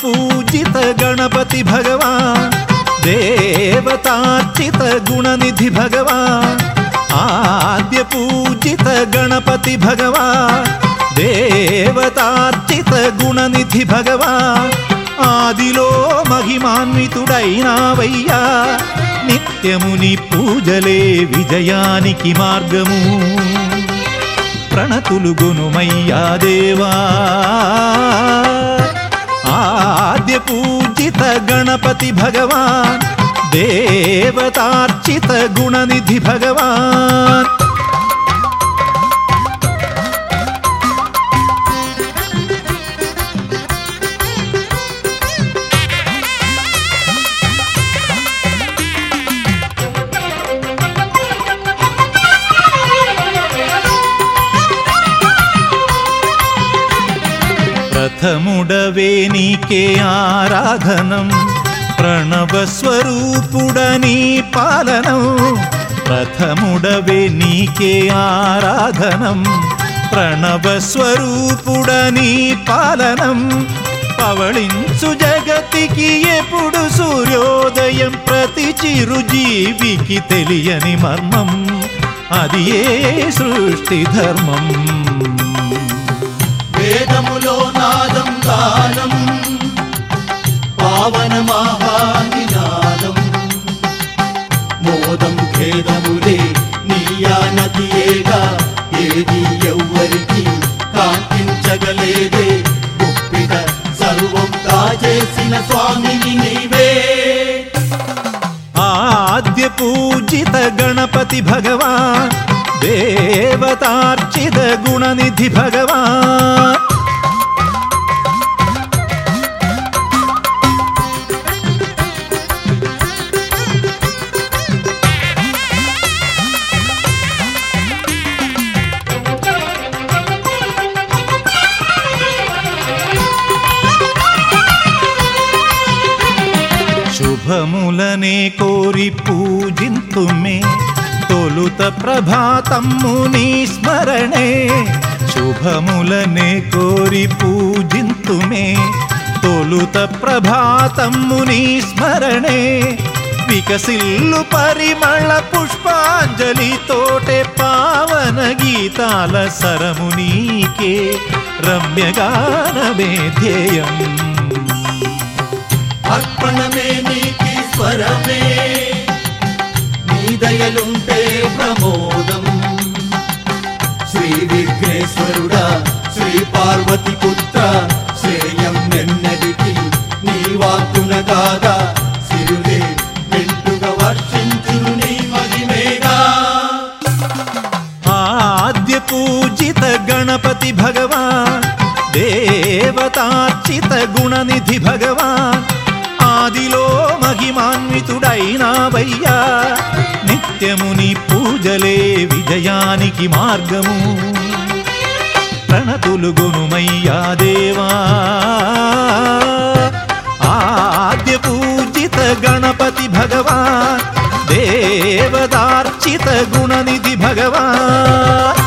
పూజిత గణపతి భగవాన్ దేవతార్చిత గుణనిధి భగవాన్ ఆద్య పూజిత గణపతి భగవాన్ దేవతార్చిత గుణనిధి భగవాన్ ఆదిలో మహిమాన్వితుడైనావయ్యా నిత్యముని పూజలే విజయానికి మార్గము ప్రణతులు గునుమయ్యా దేవా ఆద్య పూజిత గణపతి భగవాన్ దేవతార్చిత గుణనిధి భగవాన్ నీకే ఆరాధనం. ప్రణవ స్వరూపుడని పాలనం. ప్రథముడవే నీకే ఆరాధనం. ప్రణవ స్వరూపుడని పాలనం. పవళించు జగతికి ఎప్పుడు సూర్యోదయం ప్రతి చిరుజీవికి తెలియని మర్మం. అది ఏ సృష్టి ధర్మం? కాలం గానం పావన మహానినాదం. మోదం ఖేదములే నీయా నదియేగా ఏది ఎవ్వరికి కాంతించగలేదే. గుప్పిట సర్వం కాజేసిన స్వామిని నీవే. ఆద్య పూజిత గణపతి భగవాన్ దేవతార్చిత గుణనిధి భగవాన్. శుభములనే కోరి పూజింతుమే. తొలుత ప్రభాతమ్ము నీ స్మరణే. శుభములనే కోరి పూజింతుమే. తొలుత ప్రభాతమ్ము నీ స్మరణే. వికసిల్లు పరిమళ పుష్పాంజలి తోటే పావన గీతాల సరము నీకే. రమ్యగానమే ధ్యేయం. అర్పణమే నీకి స్వరమే. నీ దయలుంటే ప్రమోదం. శ్రీ విఘ్నేశ్వరుడా శ్రీ పార్వతి పుత్ర శ్రేయం నిన్నటికి నీ వాక్కున కాదా. సిరులే మెంటుగా వర్షించును నీ మహిమేగా ఆద్య పూజిత గణపతి భగవాన్ దేవతార్చిత గుణనిధి భగవాన్ ఆదిలో మహిమాన్వితుడైనావయ్యా నిత్యముని పూజలే విజయానికి మార్గము. ప్రణతులు గుణుమయ్యా దేవా. ఆద్య పూజిత గణపతి భగవాన్. దేవదార్చిత గుణనిధి భగవాన్.